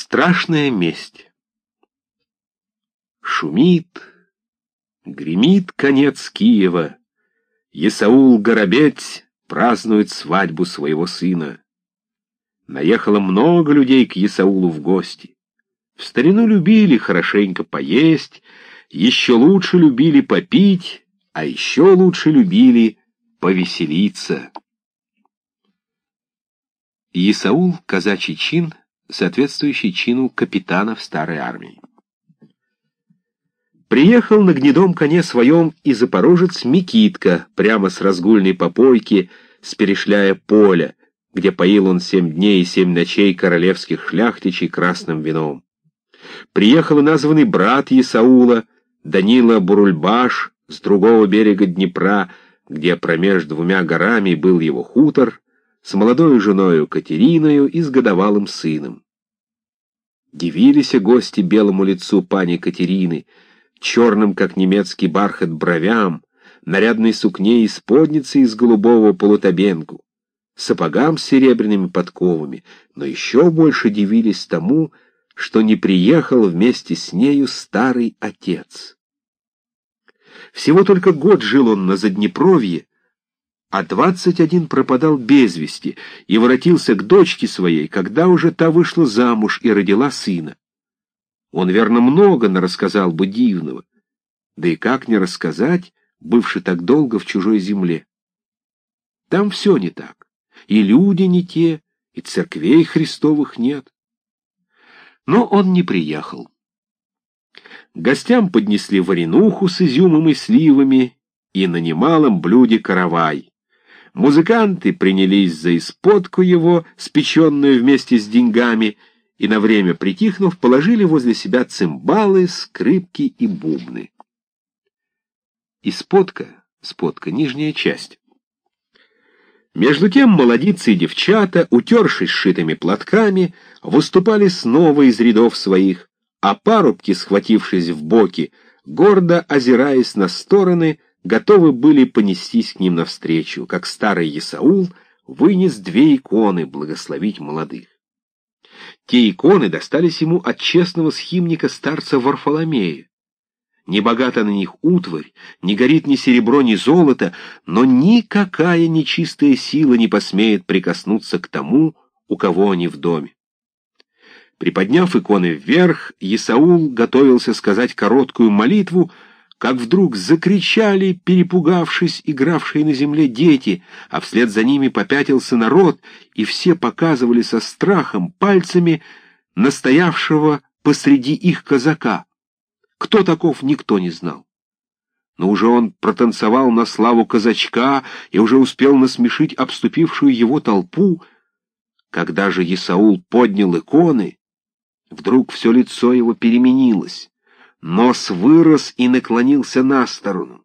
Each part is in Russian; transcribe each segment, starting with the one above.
Страшная месть. Шумит, гремит конец Киева. Исаул Горобец празднует свадьбу своего сына. Наехало много людей к Исаулу в гости. В старину любили хорошенько поесть, еще лучше любили попить, а еще лучше любили повеселиться. Исаул — казачий чин, соответствующий чину капитана в старой армии. Приехал на гнедом коне своем и запорожец Микитка, прямо с разгульной попойки, с перешляя поля, где поил он семь дней и семь ночей королевских шляхтичей красным вином. Приехал и названный брат Исаула, Данила Бурульбаш, с другого берега Днепра, где промеж двумя горами был его хутор, с молодой женою Катериною и с годовалым сыном. Дивились гости белому лицу пани Катерины, черным, как немецкий бархат, бровям, нарядной сукне и споднице из голубого полутобенку, сапогам с серебряными подковами, но еще больше дивились тому, что не приехал вместе с нею старый отец. Всего только год жил он на Заднепровье, а двадцать один пропадал без вести и воротился к дочке своей, когда уже та вышла замуж и родила сына. Он, верно, много нарассказал бы дивного, да и как не рассказать, бывший так долго в чужой земле. Там все не так, и люди не те, и церквей Христовых нет. Но он не приехал. Гостям поднесли варенуху с изюмом и сливами и на немалом блюде каравай. Музыканты принялись за исподку его, спеченную вместе с деньгами, и на время притихнув, положили возле себя цимбалы, скрипки и бубны. Исподка, сподка, нижняя часть. Между тем молодицы и девчата, утершись сшитыми платками, выступали снова из рядов своих, а парубки, схватившись в боки, гордо озираясь на стороны, готовы были понестись к ним навстречу, как старый Исаул вынес две иконы благословить молодых. Те иконы достались ему от честного схимника старца Варфоломея. Не богата на них утварь, не горит ни серебро, ни золото, но никакая нечистая сила не посмеет прикоснуться к тому, у кого они в доме. Приподняв иконы вверх, Исаул готовился сказать короткую молитву, как вдруг закричали, перепугавшись, игравшие на земле дети, а вслед за ними попятился народ, и все показывали со страхом пальцами настоявшего посреди их казака. Кто таков, никто не знал. Но уже он протанцевал на славу казачка и уже успел насмешить обступившую его толпу. Когда же Исаул поднял иконы, вдруг все лицо его переменилось. Нос вырос и наклонился на сторону.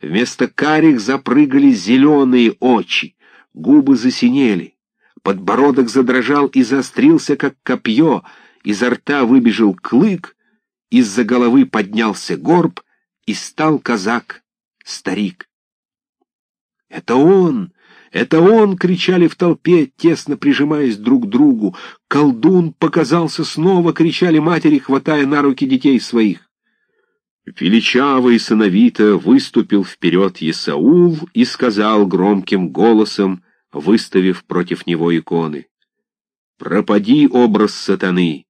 Вместо карих запрыгали зеленые очи, губы засинели, подбородок задрожал и заострился, как копье, изо рта выбежал клык, из-за головы поднялся горб, и стал казак, старик. «Это он! Это он!» — кричали в толпе, тесно прижимаясь друг к другу. «Колдун показался снова!» — кричали матери, хватая на руки детей своих. Величаво и сыновито выступил вперед Исаул и сказал громким голосом, выставив против него иконы, «Пропади образ сатаны,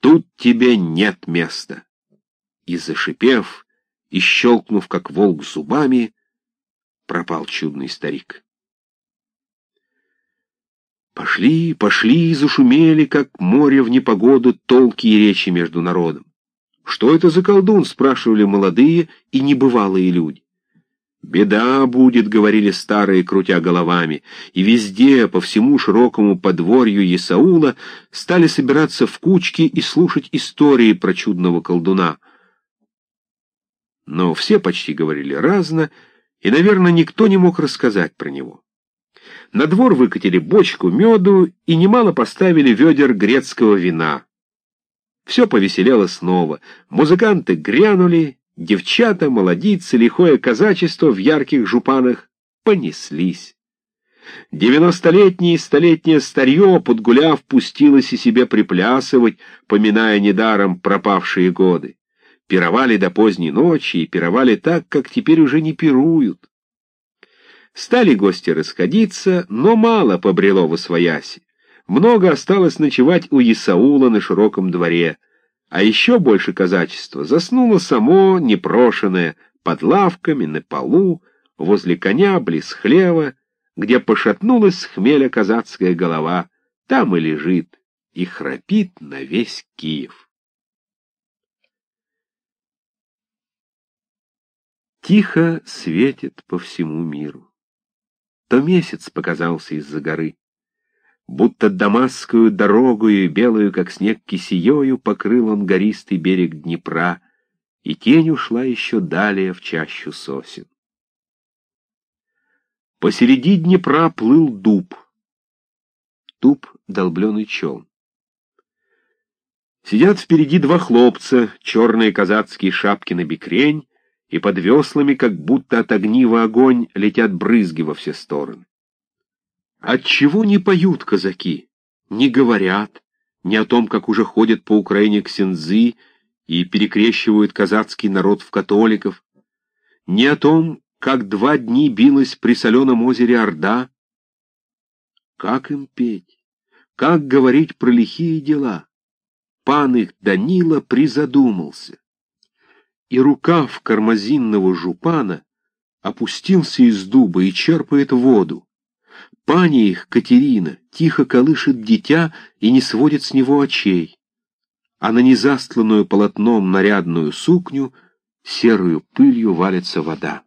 тут тебе нет места!» И, зашипев, и щелкнув, как волк зубами, пропал чудный старик. Пошли, пошли и зашумели, как море в непогоду, толки и речи между народом. «Что это за колдун?» — спрашивали молодые и небывалые люди. «Беда будет», — говорили старые, крутя головами, и везде, по всему широкому подворью Исаула, стали собираться в кучки и слушать истории про чудного колдуна. Но все почти говорили разно, и, наверное, никто не мог рассказать про него. На двор выкатили бочку меду и немало поставили ведер грецкого вина. Все повеселело снова. Музыканты грянули, девчата, молодицы, лихое казачество в ярких жупанах понеслись. Девяностолетнее и столетнее старье, подгуляв, пустилось и себе приплясывать, поминая недаром пропавшие годы. Пировали до поздней ночи и пировали так, как теперь уже не пируют. Стали гости расходиться, но мало побрело в освояси. Много осталось ночевать у Исаула на широком дворе. А еще больше казачества заснуло само, непрошенное, под лавками, на полу, возле коня, близ хлева, где пошатнулась с хмеля казацкая голова, там и лежит, и храпит на весь Киев. Тихо светит по всему миру. То месяц показался из-за горы. Будто дамасскую дорогою, белую, как снег, кисеёю, покрыл он гористый берег Днепра, и тень ушла еще далее в чащу сосен. Посереди Днепра плыл дуб. Дуб — долбленый челн. Сидят впереди два хлопца, черные казацкие шапки на бекрень, и под веслами, как будто от огнива огонь, летят брызги во все стороны. Отчего не поют казаки, не говорят ни о том, как уже ходят по Украине ксензы и перекрещивают казацкий народ в католиков, ни о том, как два дни билась при соленом озере Орда? Как им петь? Как говорить про лихие дела? Пан их Данила призадумался и рукав кармазинного жупана опустился из дуба и черпает воду. Пани их, Катерина, тихо колышет дитя и не сводит с него очей, а на незастланную полотном нарядную сукню серую пылью валится вода.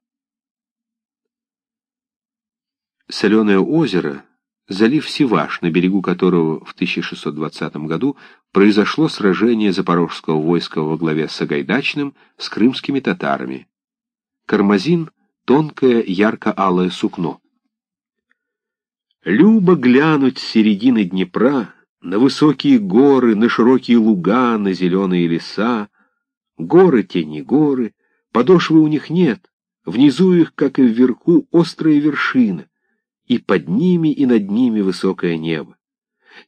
Соленое озеро залив Сиваш, на берегу которого в 1620 году произошло сражение запорожского войска во главе с Сагайдачным с крымскими татарами. Кармазин — тонкое ярко-алое сукно. Любо глянуть с середины Днепра на высокие горы, на широкие луга, на зеленые леса. Горы те не горы, подошвы у них нет, внизу их, как и вверху, острая вершина и под ними, и над ними высокое небо.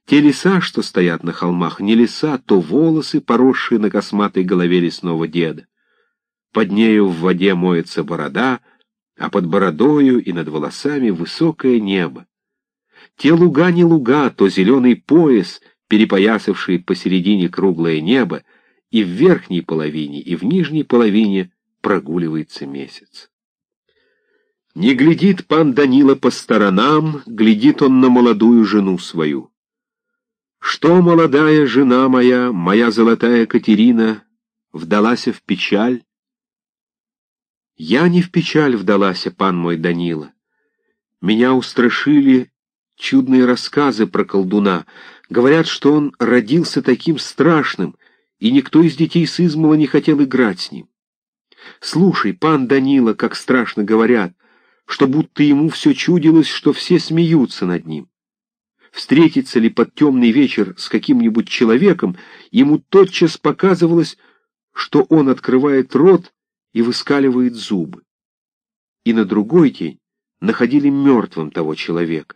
Те леса, что стоят на холмах, не леса, то волосы, поросшие на косматой голове лесного деда. Под нею в воде моется борода, а под бородою и над волосами высокое небо. Те луга не луга, то зеленый пояс, перепоясавший посередине круглое небо, и в верхней половине, и в нижней половине прогуливается месяц. Не глядит пан Данила по сторонам, глядит он на молодую жену свою. Что, молодая жена моя, моя золотая Катерина, вдалася в печаль? Я не в печаль вдалася, пан мой Данила. Меня устрашили чудные рассказы про колдуна. Говорят, что он родился таким страшным, и никто из детей с измала не хотел играть с ним. Слушай, пан Данила, как страшно говорят, что будто ему все чудилось, что все смеются над ним. Встретиться ли под темный вечер с каким-нибудь человеком, ему тотчас показывалось, что он открывает рот и выскаливает зубы. И на другой день находили мертвым того человека.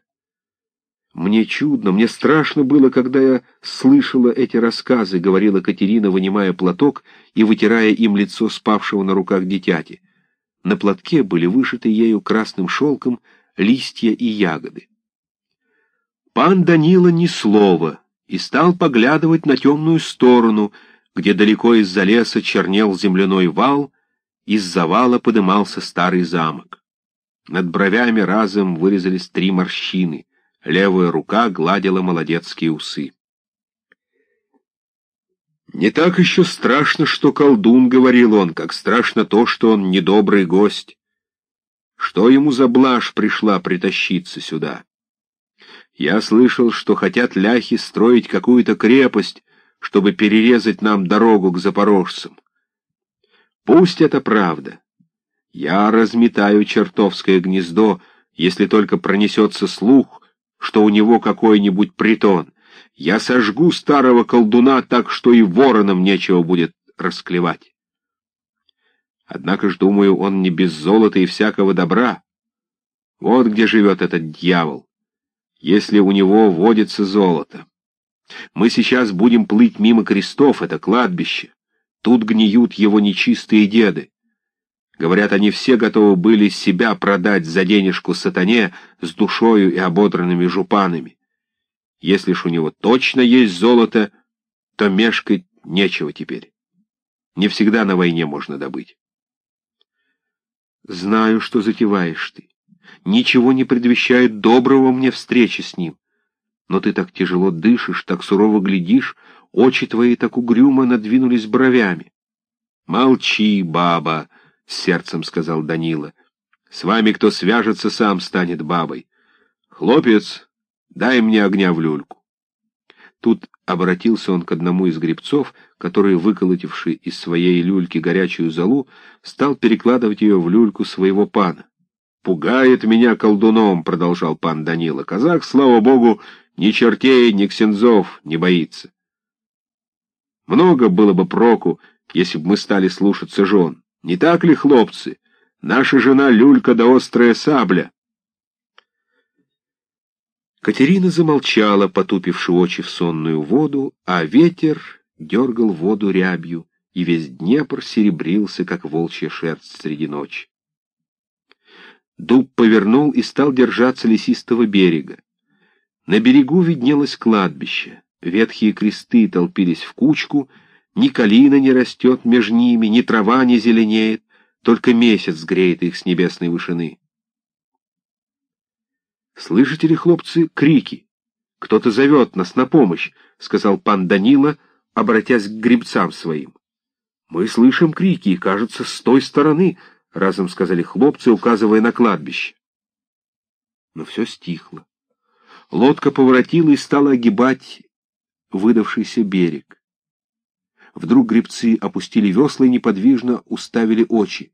«Мне чудно, мне страшно было, когда я слышала эти рассказы», — говорила Катерина, вынимая платок и вытирая им лицо спавшего на руках дитяти. На платке были вышиты ею красным шелком листья и ягоды. Пан Данила ни слова и стал поглядывать на темную сторону, где далеко из-за леса чернел земляной вал, из завала подымался старый замок. Над бровями разом вырезались три морщины, левая рука гладила молодецкие усы. Не так еще страшно, что колдун, — говорил он, — как страшно то, что он недобрый гость. Что ему за блажь пришла притащиться сюда? Я слышал, что хотят ляхи строить какую-то крепость, чтобы перерезать нам дорогу к запорожцам. Пусть это правда. Я разметаю чертовское гнездо, если только пронесется слух, что у него какой-нибудь притон. Я сожгу старого колдуна так, что и воронам нечего будет расклевать. Однако ж, думаю, он не без золота и всякого добра. Вот где живет этот дьявол, если у него водится золото. Мы сейчас будем плыть мимо крестов, это кладбище. Тут гниют его нечистые деды. Говорят, они все готовы были себя продать за денежку сатане с душою и ободранными жупанами. Если ж у него точно есть золото, то мешкать нечего теперь. Не всегда на войне можно добыть. Знаю, что затеваешь ты. Ничего не предвещает доброго мне встречи с ним. Но ты так тяжело дышишь, так сурово глядишь, очи твои так угрюмо надвинулись бровями. Молчи, баба, — сердцем сказал Данила. «С вами кто свяжется, сам станет бабой. Хлопец, дай мне огня в люльку». Тут обратился он к одному из гребцов, который, выколотивший из своей люльки горячую золу, стал перекладывать ее в люльку своего пана. «Пугает меня колдуном», — продолжал пан Данила. «Казак, слава богу, ни чертей, ни ксензов не боится. Много было бы проку, если бы мы стали слушаться жен. Не так ли, хлопцы? Наша жена люлька да острая сабля. Катерина замолчала, потупивши очи в сонную воду, а ветер дергал воду рябью, и весь Днепр серебрился, как волчья шерсть среди ночи. Дуб повернул и стал держаться лесистого берега. На берегу виднелось кладбище. Ветхие кресты толпились в кучку — ни калина не растет между ними, ни трава не зеленеет, только месяц греет их с небесной вышины. «Слышите ли, хлопцы, крики? Кто-то зовет нас на помощь», — сказал пан Данила, обратясь к грибцам своим. «Мы слышим крики, и, кажется, с той стороны», — разом сказали хлопцы, указывая на кладбище. Но все стихло. Лодка поворотила и стала огибать выдавшийся берег. Вдруг гребцы опустили весла и неподвижно уставили очи.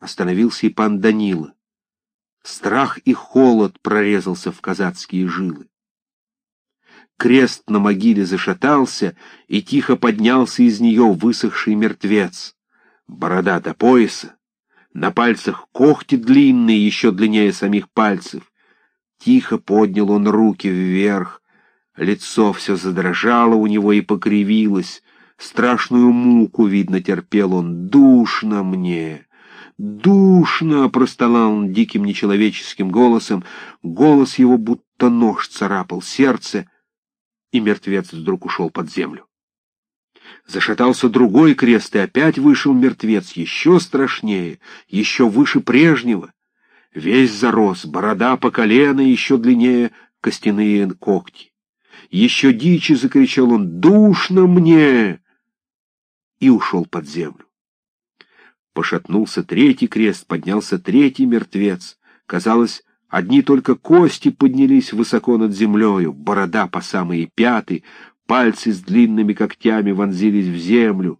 Остановился и пан Данила. Страх и холод прорезался в казацкие жилы. Крест на могиле зашатался, и тихо поднялся из нее высохший мертвец. Борода до пояса, на пальцах когти длинные, еще длиннее самих пальцев. Тихо поднял он руки вверх, лицо все задрожало у него и покривилось, Страшную муку, видно, терпел он. «Душно мне!» «Душно!» — простонал он диким нечеловеческим голосом. Голос его будто нож царапал сердце, и мертвец вдруг ушел под землю. Зашатался другой крест, и опять вышел мертвец, еще страшнее, еще выше прежнего. Весь зарос, борода по колено, еще длиннее костяные когти. Еще дичи закричал он «Душно мне!» И ушел под землю. Пошатнулся третий крест, поднялся третий мертвец. Казалось, одни только кости поднялись высоко над землею, борода по самые пяты, пальцы с длинными когтями вонзились в землю.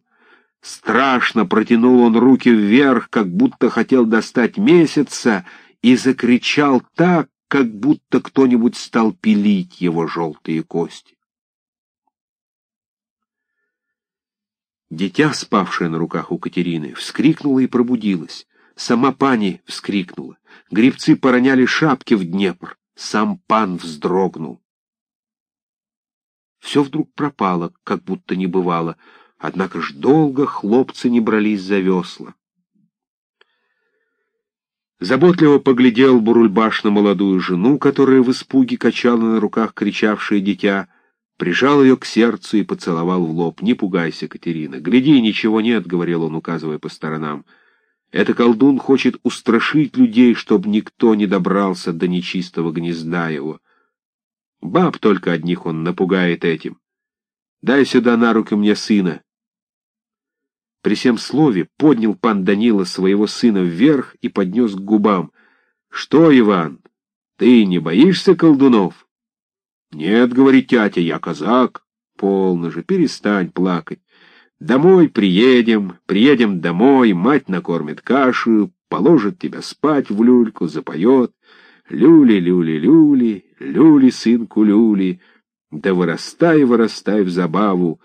Страшно протянул он руки вверх, как будто хотел достать месяца, и закричал так, как будто кто-нибудь стал пилить его желтые кости. Дитя, спавшее на руках у Катерины, вскрикнуло и пробудилось. Сама пани вскрикнула. Грибцы пороняли шапки в Днепр. Сам пан вздрогнул. Все вдруг пропало, как будто не бывало, однако ж долго хлопцы не брались за весла. Заботливо поглядел Бурульбаш на молодую жену, которая в испуге качала на руках кричавшее дитя — прижал ее к сердцу и поцеловал в лоб. «Не пугайся, Катерина. Гляди, ничего нет», — говорил он, указывая по сторонам. «Это колдун хочет устрашить людей, чтобы никто не добрался до нечистого гнезда его. Баб только одних он напугает этим. Дай сюда на руки мне сына». При всем слове поднял пан Данила своего сына вверх и поднес к губам. «Что, Иван, ты не боишься колдунов?» «Нет, — говорит тятя, — я казак. Полно же, перестань плакать. Домой приедем, приедем домой, мать накормит кашу, положит тебя спать в люльку, запоет. Люли, люли, люли. Да вырастай, вырастай в забаву,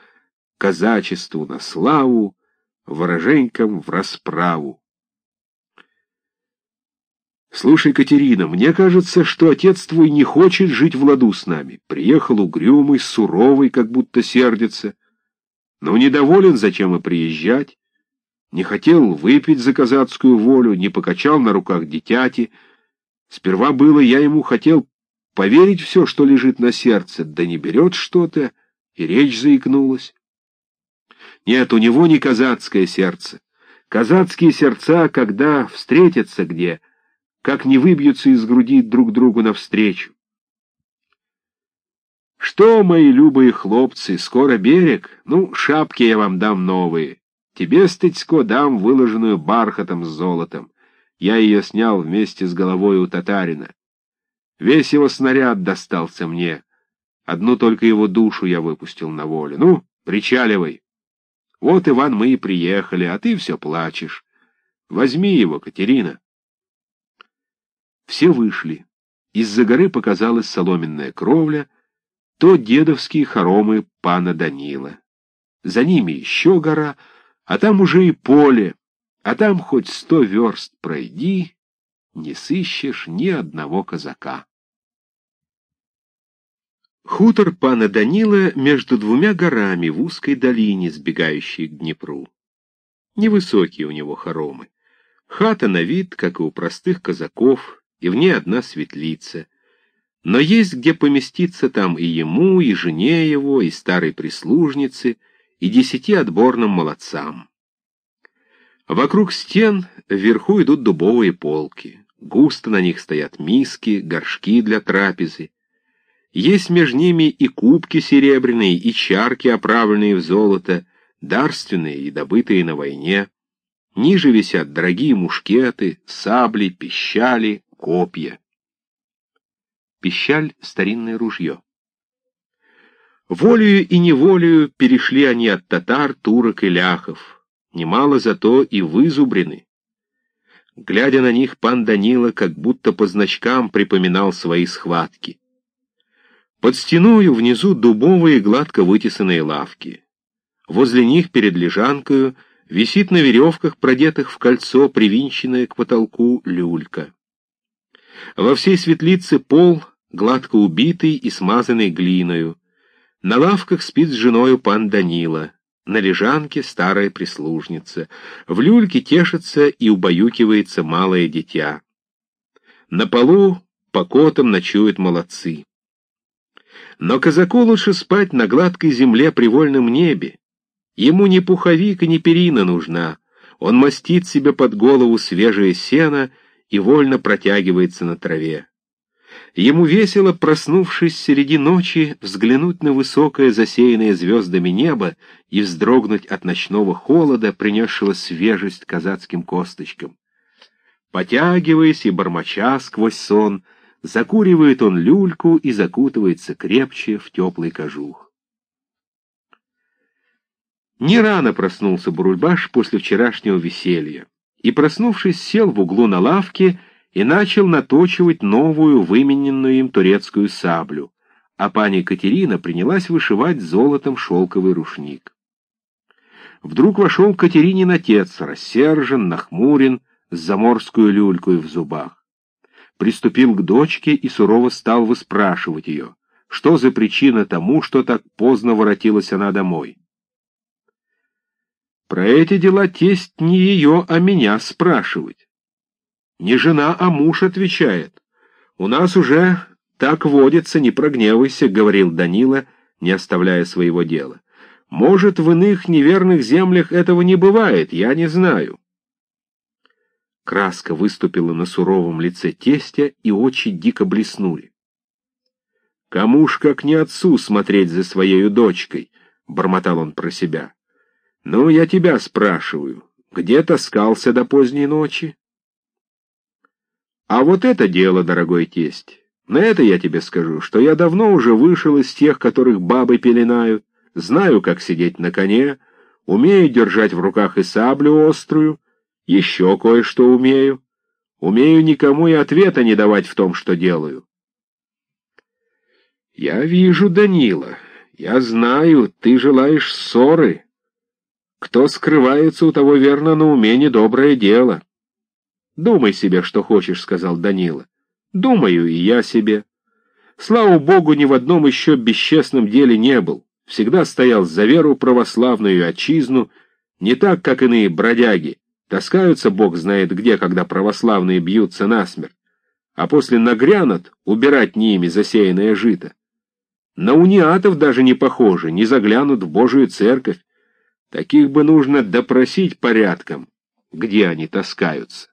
казачеству на славу, вороженькам в расправу. Слушай, Катерина, мне кажется, что отец твой не хочет жить в ладу с нами. Приехал угрюмый, суровый, как будто сердится. Но недоволен, зачем и приезжать. Не хотел выпить за казацкую волю, не покачал на руках дитяти. Сперва было, я ему хотел поверить все, что лежит на сердце, да не берет что-то, и речь заикнулась. Нет, у него не казацкое сердце. Казацкие сердца, когда встретятся где — как не выбьются из груди друг другу навстречу. Что, мои любые хлопцы, скоро берег? Ну, шапки я вам дам новые. Тебе, Стыцко, дам выложенную бархатом с золотом. Я ее снял вместе с головой у татарина. Весь его снаряд достался мне. Одну только его душу я выпустил на волю. Ну, причаливай. Вот, Иван, мы и приехали, а ты все плачешь. Возьми его, Катерина. Все вышли. Из-за горы показалась соломенная кровля, то дедовские хоромы пана Данила. За ними еще гора, а там уже и поле, а там хоть сто верст пройди, не сыщешь ни одного казака. Хутор пана Данила между двумя горами в узкой долине, сбегающей к Днепру. Невысокие у него хоромы. Хата на вид, как и у простых казаков, и в ней одна светлица. Но есть где поместиться там и ему, и жене его, и старой прислужнице, и десяти отборным молодцам. Вокруг стен вверху идут дубовые полки. Густо на них стоят миски, горшки для трапезы. Есть между ними и кубки серебряные, и чарки, оправленные в золото, дарственные и добытые на войне. Ниже висят дорогие мушкеты, сабли, пищали, копья. Пищаль — старинное ружье. Волею и неволею перешли они от татар, турок и ляхов, немало зато и вызубрены. Глядя на них, пан Данила как будто по значкам припоминал свои схватки. Под стеною внизу дубовые гладко вытесанные лавки. Возле них перед лежанкою висит на веревках, продетых в кольцо, привинченная к потолку люлька. Во всей светлице пол гладко убитый и смазанный глиною. На лавках спит с женою пан Данила. На лежанке старая прислужница. В люльке тешится и убаюкивается малое дитя. На полу по котам ночуют молодцы. Но казаку лучше спать на гладкой земле при вольном небе. Ему ни пуховик ни перина нужна. Он мастит себе под голову свежее сено — и вольно протягивается на траве. Ему весело, проснувшись среди ночи, взглянуть на высокое, засеянное звездами небо и вздрогнуть от ночного холода, принесшего свежесть казацким косточкам. Потягиваясь и бормоча сквозь сон, закуривает он люльку и закутывается крепче в теплый кожух. Не рано проснулся Бурульбаш после вчерашнего веселья и, проснувшись, сел в углу на лавке и начал наточивать новую вымененную им турецкую саблю, а пани Катерина принялась вышивать золотом шелковый рушник. Вдруг вошел Катеринин отец, рассержен, нахмурен, с заморскую люлькой в зубах. Приступил к дочке и сурово стал выспрашивать ее, что за причина тому, что так поздно воротилась она домой. Про эти дела тесть не ее, а меня спрашивать. Не жена, а муж отвечает. У нас уже так водится, не прогневайся, — говорил Данила, не оставляя своего дела. Может, в иных неверных землях этого не бывает, я не знаю. Краска выступила на суровом лице тестя, и очи дико блеснули. «Кому ж, как не отцу, смотреть за своей дочкой?» — бормотал он про себя. Ну, я тебя спрашиваю, где таскался до поздней ночи? А вот это дело, дорогой тесть, на это я тебе скажу, что я давно уже вышел из тех, которых бабы пеленают, знаю, как сидеть на коне, умею держать в руках и саблю острую, еще кое-что умею. Умею никому и ответа не давать в том, что делаю. Я вижу, Данила, я знаю, ты желаешь ссоры, кто скрывается, у того верно на уме недоброе дело. «Думай себе, что хочешь», — сказал Данила. «Думаю, и я себе. Слава Богу, ни в одном еще бесчестном деле не был. Всегда стоял за веру православную и отчизну, не так, как иные бродяги. Таскаются, Бог знает где, когда православные бьются насмерть, а после нагрянут убирать ними засеянное жито. На униатов даже не похожи, не заглянут в Божию церковь. Таких бы нужно допросить порядком, где они таскаются.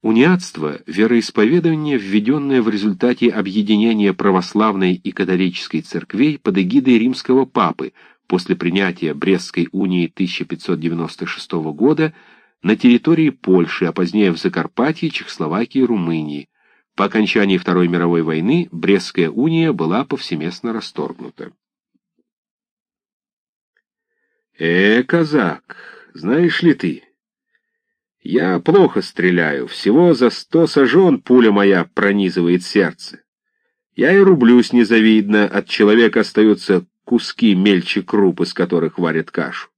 Униатство – вероисповедание, введенное в результате объединения православной и католической церквей под эгидой римского папы после принятия Брестской унии 1596 года на территории Польши, а позднее в Закарпатье, Чехословакии и Румынии. По окончании Второй мировой войны Брестская уния была повсеместно расторгнута. «Э, казак, знаешь ли ты?» Я плохо стреляю, всего за сто сажен пуля моя пронизывает сердце. Я и рублюсь незавидно, от человека остаются куски мельче круп, из которых варят кашу.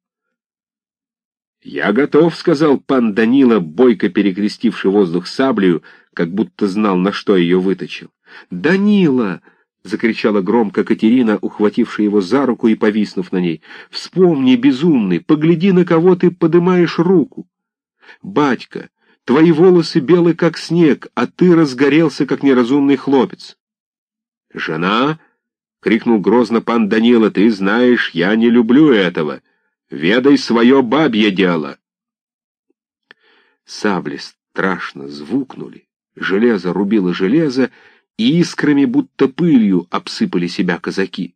«Я готов», — сказал пан Данила, бойко перекрестивший воздух саблею, как будто знал, на что ее выточил. «Данила!» — закричала громко Катерина, ухватившая его за руку и повиснув на ней. «Вспомни, безумный, погляди, на кого ты подымаешь руку. «Батька, твои волосы белы, как снег, а ты разгорелся, как неразумный хлопец». «Жена?» — крикнул грозно пан Данила. «Ты знаешь, я не люблю этого. Ведай свое бабье дело». Сабли страшно звукнули, железо рубило железо, и искрами, будто пылью, обсыпали себя казаки.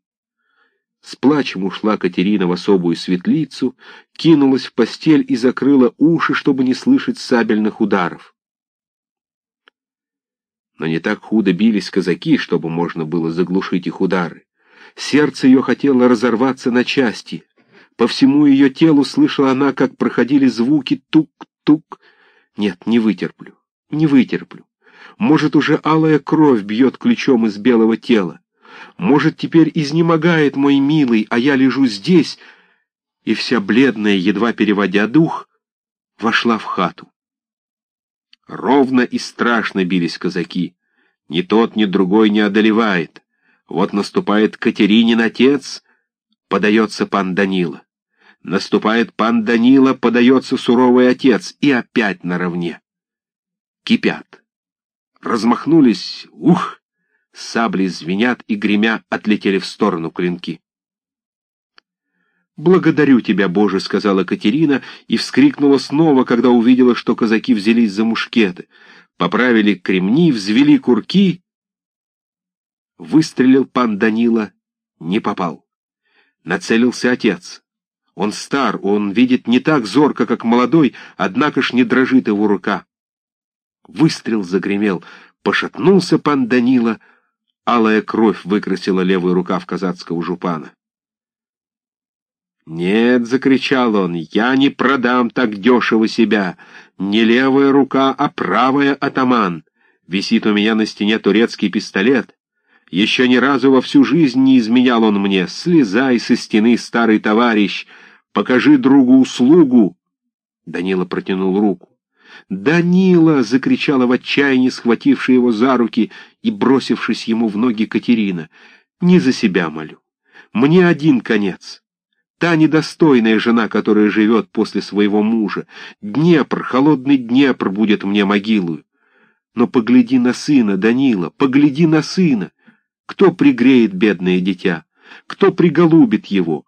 С плачем ушла Катерина в особую светлицу, кинулась в постель и закрыла уши, чтобы не слышать сабельных ударов. Но не так худо бились казаки, чтобы можно было заглушить их удары. Сердце ее хотело разорваться на части. По всему ее телу слышала она, как проходили звуки тук-тук. Нет, не вытерплю, не вытерплю. Может, уже алая кровь бьет ключом из белого тела. Может, теперь изнемогает мой милый, а я лежу здесь, и вся бледная, едва переводя дух, вошла в хату. Ровно и страшно бились казаки. Ни тот, ни другой не одолевает. Вот наступает Катеринин отец, подается пан Данила. Наступает пан Данила, подается суровый отец, и опять наравне. Кипят. Размахнулись, ух! Сабли звенят и гремя отлетели в сторону клинки. «Благодарю тебя, Боже!» — сказала Катерина и вскрикнула снова, когда увидела, что казаки взялись за мушкеты. Поправили кремни, взвели курки. Выстрелил пан Данила, не попал. Нацелился отец. Он стар, он видит не так зорко, как молодой, однако ж не дрожит его рука. Выстрел загремел, пошатнулся пан Данила — Алая кровь выкрасила левую рукав казацкого жупана. «Нет», — закричал он, — «я не продам так дешево себя. Не левая рука, а правая атаман. Висит у меня на стене турецкий пистолет. Еще ни разу во всю жизнь не изменял он мне. Слезай со стены, старый товарищ, покажи другу услугу». Данила протянул руку. «Данила!» — закричала в отчаянии, схватившая его за руки и бросившись ему в ноги Катерина. «Не за себя молю. Мне один конец. Та недостойная жена, которая живет после своего мужа. Днепр, холодный Днепр будет мне могилою. Но погляди на сына, Данила, погляди на сына. Кто пригреет бедное дитя? Кто приголубит его?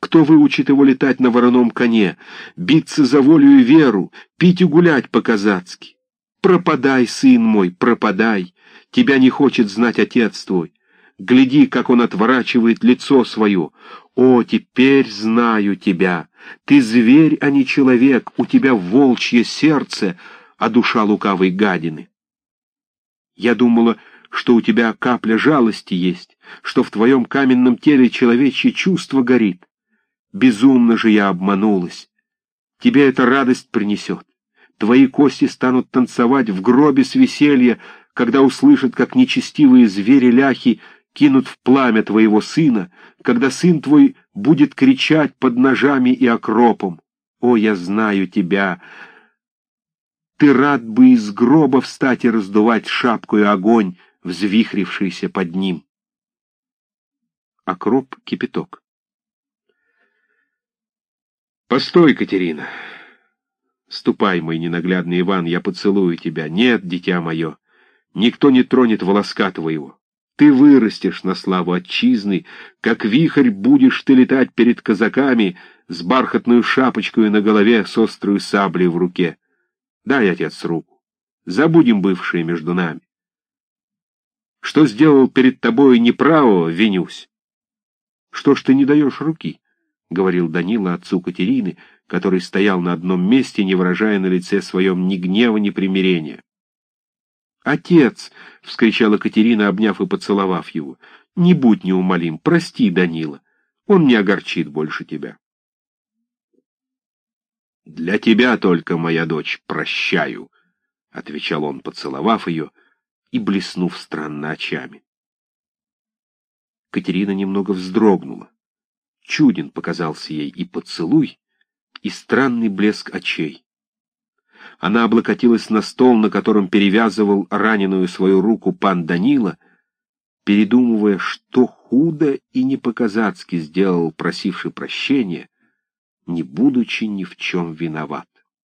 Кто выучит его летать на вороном коне, биться за волю и веру, пить и гулять по-казацки? Пропадай, сын мой, пропадай, тебя не хочет знать отец твой. Гляди, как он отворачивает лицо свое. О, теперь знаю тебя. Ты зверь, а не человек, у тебя волчье сердце, а душа лукавой гадины. Я думала, что у тебя капля жалости есть, что в твоем каменном теле человечье чувство горит. Безумно же я обманулась. Тебе эта радость принесет. Твои кости станут танцевать в гробе с веселья, когда услышат, как нечестивые звери-ляхи кинут в пламя твоего сына, когда сын твой будет кричать под ножами и окропом. О, я знаю тебя, Ты рад бы из гроба встать и раздувать шапку и огонь, взвихрившийся под ним. Окроп кипяток. Постой, Катерина. Ступай, мой ненаглядный Иван, я поцелую тебя. Нет, дитя мое, никто не тронет волоска твоего. Ты вырастешь на славу отчизны, как вихрь будешь ты летать перед казаками с бархатную шапочкой на голове, с острую саблей в руке. Дай, отец, руку. Забудем бывшее между нами. Что сделал перед тобой неправого, винюсь. Что ж ты не даешь руки? — говорил Данила отцу Катерины, который стоял на одном месте, не выражая на лице своем ни гнева, ни примирения. «Отец!» — вскричала Катерина, обняв и поцеловав его. «Не будь неумолим, прости Данила, он не огорчит больше тебя». «Для тебя только, моя дочь, прощаю», — отвечал он, поцеловав ее и блеснув странно очами. Катерина немного вздрогнула. Чуден показался ей и поцелуй, и странный блеск очей. Она облокотилась на стол, на котором перевязывал раненую свою руку пан Данила, передумывая, что худо и не по-казацки сделал просивший прощения, не будучи ни в чем виноват.